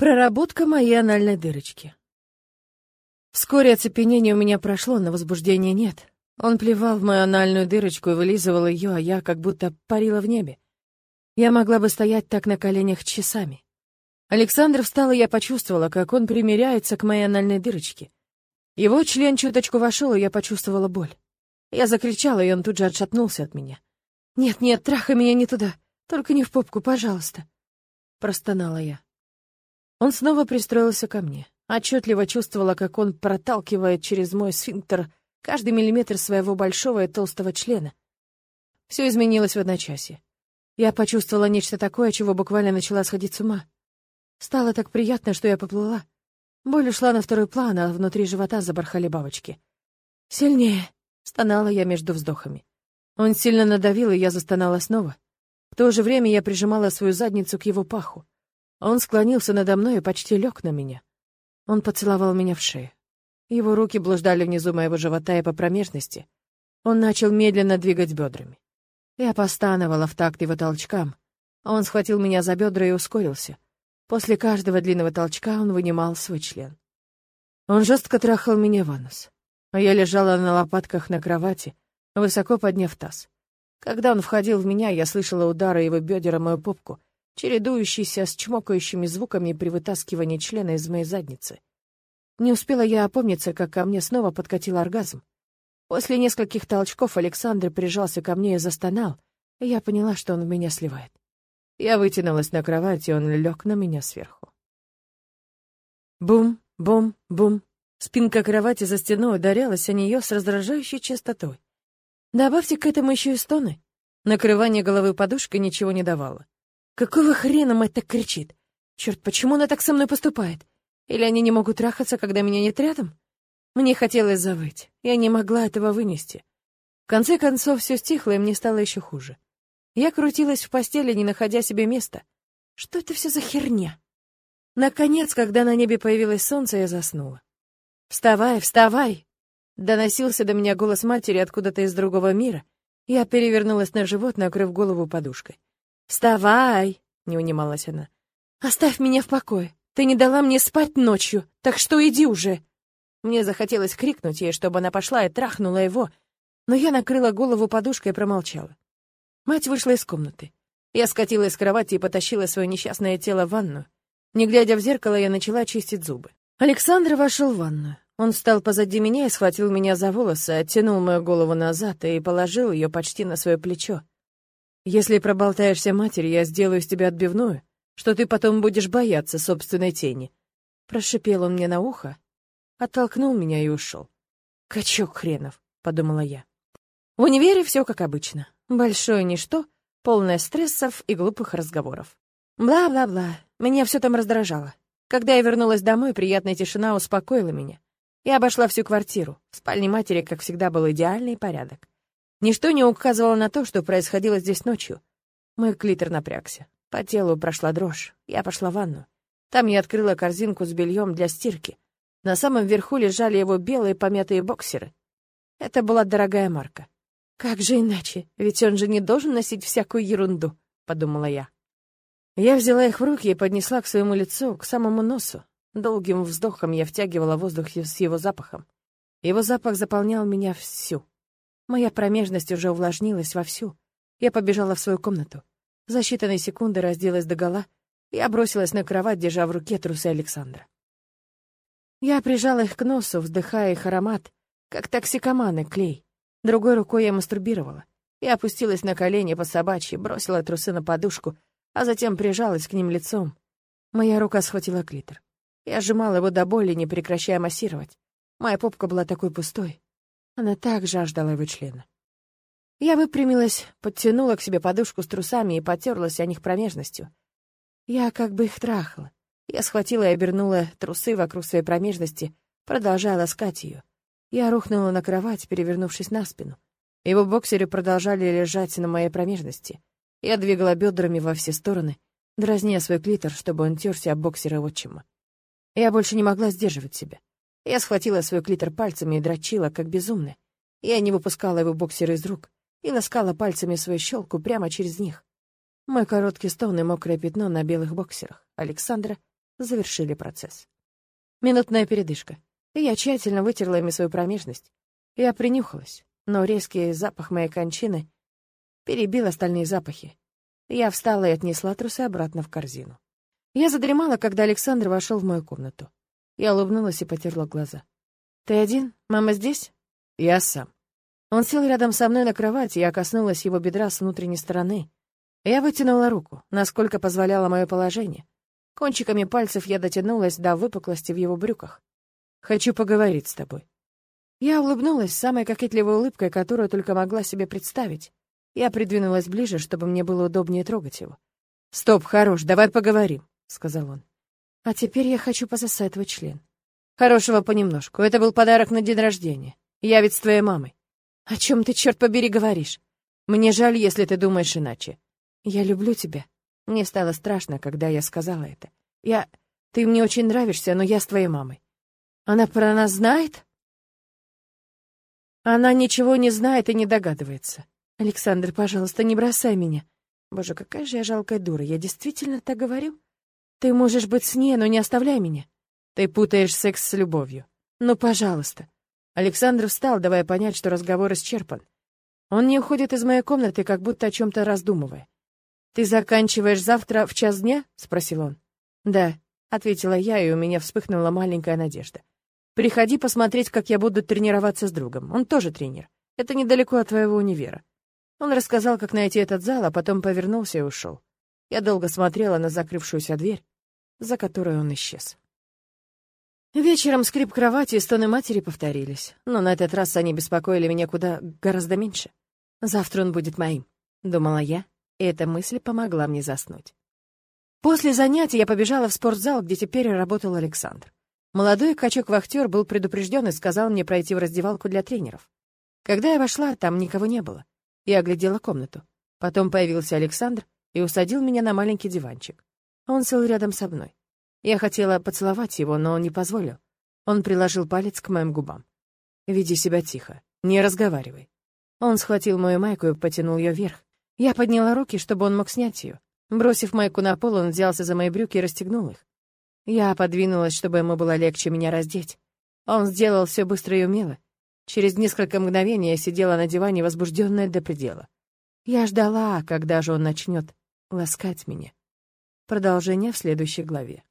Проработка моей анальной дырочки. Вскоре оцепенение у меня прошло, но возбуждения нет. Он плевал в мою анальную дырочку и вылизывал ее, а я как будто парила в небе. Я могла бы стоять так на коленях часами. Александр встал, и я почувствовала, как он примеряется к моей анальной дырочке. Его член чуточку вошел, и я почувствовала боль. Я закричала, и он тут же отшатнулся от меня. «Нет, нет, трахай меня не туда, только не в попку, пожалуйста», — простонала я. Он снова пристроился ко мне. Отчетливо чувствовала, как он проталкивает через мой сфинктер каждый миллиметр своего большого и толстого члена. Все изменилось в одночасье. Я почувствовала нечто такое, чего буквально начала сходить с ума. Стало так приятно, что я поплыла. Боль ушла на второй план, а внутри живота забархали бабочки. «Сильнее!» — стонала я между вздохами. Он сильно надавил, и я застонала снова. В то же время я прижимала свою задницу к его паху. Он склонился надо мной и почти лег на меня. Он поцеловал меня в шею. Его руки блуждали внизу моего живота и по промежности. Он начал медленно двигать бедрами. Я постановала в такт его толчкам. Он схватил меня за бедра и ускорился. После каждого длинного толчка он вынимал свой член. Он жестко трахал меня в анус. А я лежала на лопатках на кровати, высоко подняв таз. Когда он входил в меня, я слышала удары его бедер о мою попку — чередующийся с чмокающими звуками при вытаскивании члена из моей задницы. Не успела я опомниться, как ко мне снова подкатил оргазм. После нескольких толчков Александр прижался ко мне и застонал, и я поняла, что он в меня сливает. Я вытянулась на кровати, и он лег на меня сверху. Бум, бум, бум. Спинка кровати за стеной ударялась о нее с раздражающей частотой. Добавьте к этому еще и стоны. Накрывание головы подушкой ничего не давало. Какого хрена мать так кричит? Черт, почему она так со мной поступает? Или они не могут трахаться, когда меня нет рядом? Мне хотелось завыть. Я не могла этого вынести. В конце концов, все стихло, и мне стало еще хуже. Я крутилась в постели, не находя себе места. Что это все за херня? Наконец, когда на небе появилось солнце, я заснула. «Вставай, вставай!» Доносился до меня голос матери откуда-то из другого мира. Я перевернулась на живот, накрыв голову подушкой. «Вставай!» — не унималась она. «Оставь меня в покое. Ты не дала мне спать ночью, так что иди уже!» Мне захотелось крикнуть ей, чтобы она пошла и трахнула его, но я накрыла голову подушкой и промолчала. Мать вышла из комнаты. Я скатилась с кровати и потащила свое несчастное тело в ванную. Не глядя в зеркало, я начала чистить зубы. Александр вошел в ванную. Он встал позади меня и схватил меня за волосы, оттянул мою голову назад и положил ее почти на свое плечо. Если проболтаешься матери, я сделаю из тебя отбивную, что ты потом будешь бояться собственной тени. Прошипел он мне на ухо, оттолкнул меня и ушел. Качок хренов, подумала я. В универе все как обычно. Большое ничто, полное стрессов и глупых разговоров. Бла-бла-бла. Меня все там раздражало. Когда я вернулась домой, приятная тишина успокоила меня. Я обошла всю квартиру. В спальне матери, как всегда, был идеальный порядок. Ничто не указывало на то, что происходило здесь ночью. Мой клитор напрягся. По телу прошла дрожь. Я пошла в ванну. Там я открыла корзинку с бельем для стирки. На самом верху лежали его белые помятые боксеры. Это была дорогая марка. «Как же иначе? Ведь он же не должен носить всякую ерунду», — подумала я. Я взяла их в руки и поднесла к своему лицу, к самому носу. Долгим вздохом я втягивала воздух с его запахом. Его запах заполнял меня всю. Моя промежность уже увлажнилась вовсю. Я побежала в свою комнату. За считанные секунды разделась догола. Я бросилась на кровать, держа в руке трусы Александра. Я прижала их к носу, вдыхая их аромат, как токсикоманы клей. Другой рукой я мастурбировала. Я опустилась на колени по собачьи, бросила трусы на подушку, а затем прижалась к ним лицом. Моя рука схватила клитор. Я сжимала его до боли, не прекращая массировать. Моя попка была такой пустой. Она так жаждала его члена. Я выпрямилась, подтянула к себе подушку с трусами и потерлась о них промежностью. Я как бы их трахала. Я схватила и обернула трусы вокруг своей промежности, продолжая ласкать ее. Я рухнула на кровать, перевернувшись на спину. Его боксеры продолжали лежать на моей промежности. Я двигала бедрами во все стороны, дразня свой клитор, чтобы он терся об боксера отчима. Я больше не могла сдерживать себя. Я схватила свой клитор пальцами и дрочила, как безумная. Я не выпускала его боксера из рук и ласкала пальцами свою щелку прямо через них. Мой короткий стон и мокрое пятно на белых боксерах Александра завершили процесс. Минутная передышка. Я тщательно вытерла ими свою промежность. Я принюхалась, но резкий запах моей кончины перебил остальные запахи. Я встала и отнесла трусы обратно в корзину. Я задремала, когда Александр вошел в мою комнату. Я улыбнулась и потерла глаза. «Ты один? Мама здесь?» «Я сам». Он сел рядом со мной на кровати, я коснулась его бедра с внутренней стороны. Я вытянула руку, насколько позволяло мое положение. Кончиками пальцев я дотянулась до выпуклости в его брюках. «Хочу поговорить с тобой». Я улыбнулась самой кокетливой улыбкой, которую только могла себе представить. Я придвинулась ближе, чтобы мне было удобнее трогать его. «Стоп, хорош, давай поговорим», — сказал он. «А теперь я хочу пососать твой член». «Хорошего понемножку. Это был подарок на день рождения. Я ведь с твоей мамой». «О чем ты, черт побери, говоришь? Мне жаль, если ты думаешь иначе. Я люблю тебя». Мне стало страшно, когда я сказала это. «Я... Ты мне очень нравишься, но я с твоей мамой». «Она про нас знает?» Она ничего не знает и не догадывается. Александр, пожалуйста, не бросай меня. Боже, какая же я жалкая дура. Я действительно так говорю? Ты можешь быть с ней, но не оставляй меня. Ты путаешь секс с любовью. Ну, пожалуйста. Александр встал, давая понять, что разговор исчерпан. Он не уходит из моей комнаты, как будто о чем-то раздумывая. «Ты заканчиваешь завтра в час дня?» — спросил он. «Да», — ответила я, и у меня вспыхнула маленькая надежда. «Приходи посмотреть, как я буду тренироваться с другом. Он тоже тренер. Это недалеко от твоего универа. Он рассказал, как найти этот зал, а потом повернулся и ушел. Я долго смотрела на закрывшуюся дверь, за которой он исчез. Вечером скрип кровати и стоны матери повторились, но на этот раз они беспокоили меня куда гораздо меньше. «Завтра он будет моим», — думала я, и эта мысль помогла мне заснуть. После занятий я побежала в спортзал, где теперь работал Александр. Молодой качок-вахтер был предупрежден и сказал мне пройти в раздевалку для тренеров. Когда я вошла, там никого не было. Я оглядела комнату. Потом появился Александр и усадил меня на маленький диванчик. Он сел рядом со мной. Я хотела поцеловать его, но он не позволил. Он приложил палец к моим губам. «Веди себя тихо, не разговаривай». Он схватил мою майку и потянул ее вверх. Я подняла руки, чтобы он мог снять ее. Бросив майку на пол, он взялся за мои брюки и расстегнул их. Я подвинулась, чтобы ему было легче меня раздеть. Он сделал все быстро и умело. Через несколько мгновений я сидела на диване, возбужденная до предела. Я ждала, когда же он начнет ласкать меня. Продолжение в следующей главе.